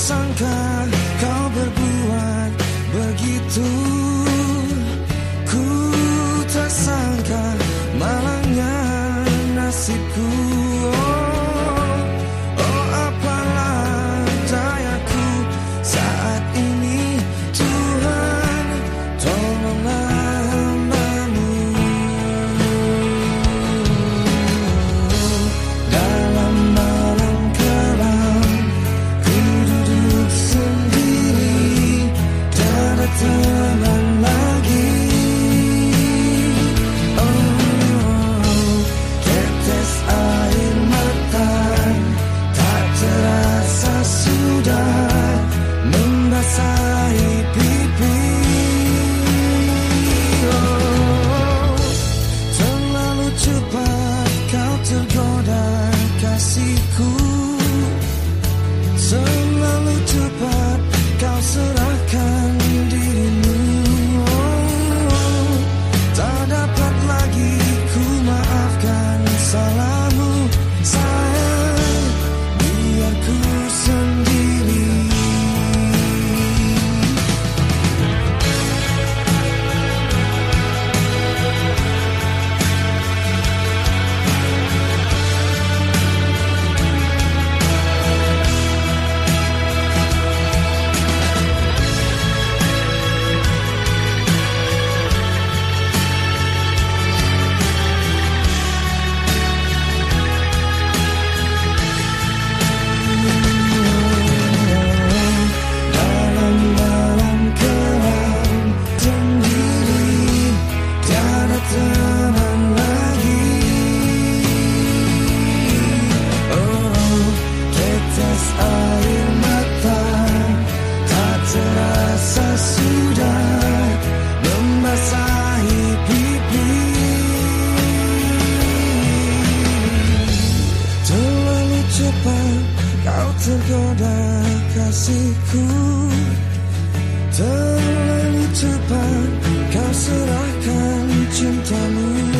sun comes tanda kasihku. Terlalu cepat kau serahkan cintamu.